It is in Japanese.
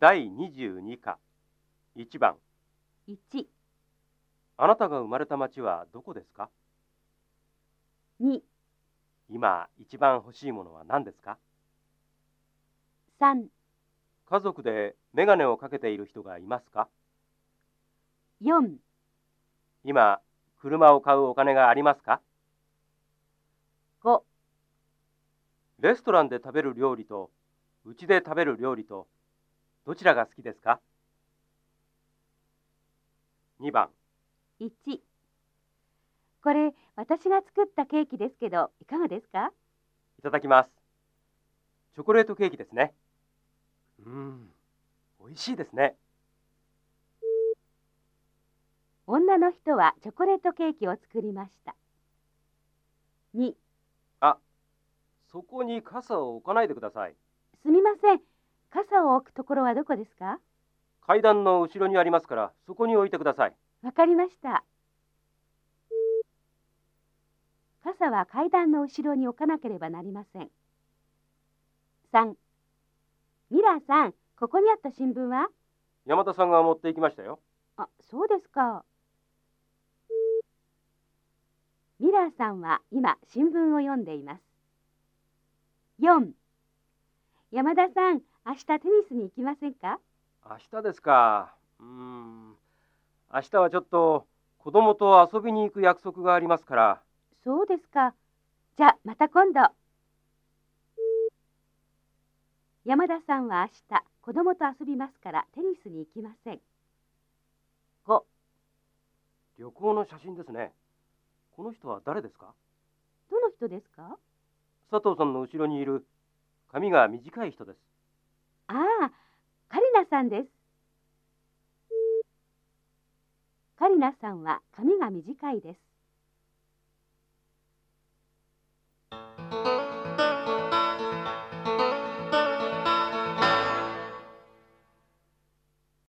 第22課。1番。1、あなたが生まれた町はどこですか？2、今一番欲しいものは何ですか？3、家族でメガネをかけている人がいますか？4、今車を買うお金がありますか？5、レストランで食べる料理とうちで食べる料理とどちらが好きですか？2番。1。これ、私が作ったケーキですけど、いかがですか？いただきます。チョコレートケーキですね。うーん。美味しいですね。女の人はチョコレートケーキを作りました。2、そこに傘を置かないでください。すみません。傘を置くところはどこですか？階段の後ろにありますからそこに置いてくださいわかりました。傘は階段の後ろに置かなければなりません。3、ミラーさん、ここにあった新聞は？山田さんが持って行きましたよあ、そうですか。ミラーさんは今新聞を読んでいます。4. 山田さん、明日テニスに行きませんか？明日ですかうーん明日はちょっと子供と遊びに行く約束がありますからそうですか。じゃあまた今度。山田さんは明日子供と遊びますからテニスに行きません。5. 旅行の写真ですねこの人は誰ですか？どの人ですか？佐藤さんの後ろにいる髪が短い人ですああ、カリナさんです。カリナさんは髪が短いです。